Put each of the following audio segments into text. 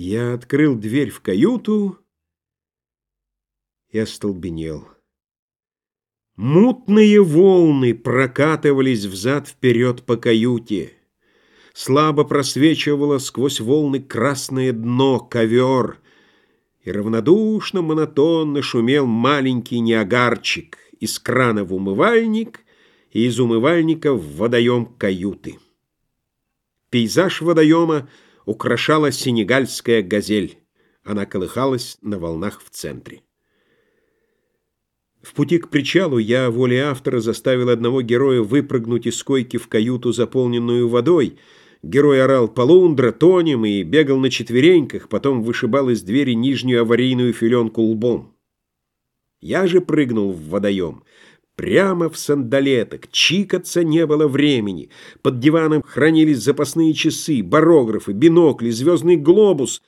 Я открыл дверь в каюту и остолбенел. Мутные волны прокатывались взад-вперед по каюте. Слабо просвечивало сквозь волны красное дно, ковер, и равнодушно, монотонно шумел маленький неагарчик из крана в умывальник и из умывальника в водоем каюты. Пейзаж водоема — украшала сенегальская газель. Она колыхалась на волнах в центре. В пути к причалу я волей автора заставил одного героя выпрыгнуть из койки в каюту, заполненную водой. Герой орал «Полундра», «Тонем» и бегал на четвереньках, потом вышибал из двери нижнюю аварийную филенку лбом. Я же прыгнул в водоем — Прямо в сандалеток, чикаться не было времени. Под диваном хранились запасные часы, барографы, бинокли, звездный глобус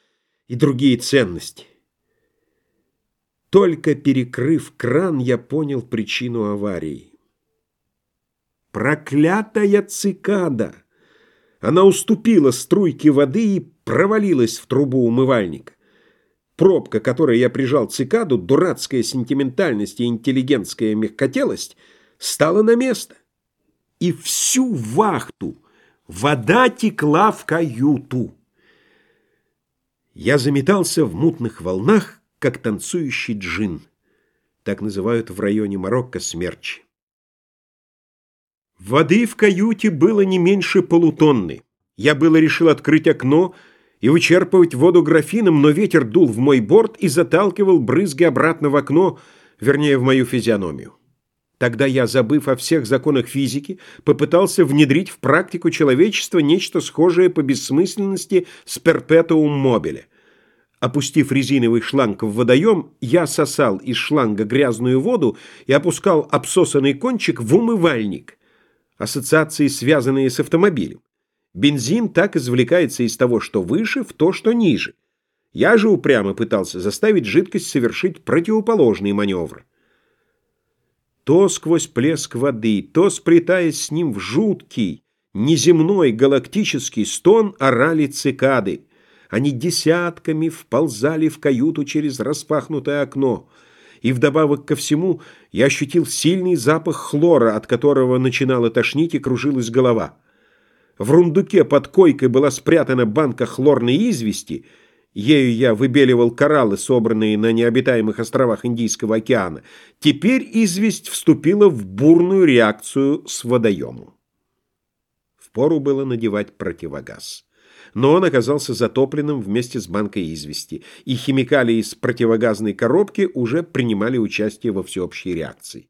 и другие ценности. Только перекрыв кран, я понял причину аварии. Проклятая цикада! Она уступила струйке воды и провалилась в трубу умывальника. Пробка, которой я прижал цикаду, дурацкая сентиментальность и интеллигентская мягкотелость, стала на место. И всю вахту вода текла в каюту. Я заметался в мутных волнах, как танцующий джин. Так называют в районе Марокко смерчи. Воды в каюте было не меньше полутонны. Я было решил открыть окно, и вычерпывать воду графином, но ветер дул в мой борт и заталкивал брызги обратно в окно, вернее, в мою физиономию. Тогда я, забыв о всех законах физики, попытался внедрить в практику человечества нечто схожее по бессмысленности с перпетуум мобиле. Опустив резиновый шланг в водоем, я сосал из шланга грязную воду и опускал обсосанный кончик в умывальник. Ассоциации, связанные с автомобилем. Бензин так извлекается из того, что выше, в то, что ниже. Я же упрямо пытался заставить жидкость совершить противоположный маневр. То сквозь плеск воды, то сплетаясь с ним в жуткий, неземной галактический стон орали цикады. Они десятками вползали в каюту через распахнутое окно. И вдобавок ко всему я ощутил сильный запах хлора, от которого начинала тошнить и кружилась голова. В рундуке под койкой была спрятана банка хлорной извести, ею я выбеливал кораллы, собранные на необитаемых островах Индийского океана. Теперь известь вступила в бурную реакцию с водоемом. Впору было надевать противогаз. Но он оказался затопленным вместе с банкой извести, и химикалии из противогазной коробки уже принимали участие во всеобщей реакции.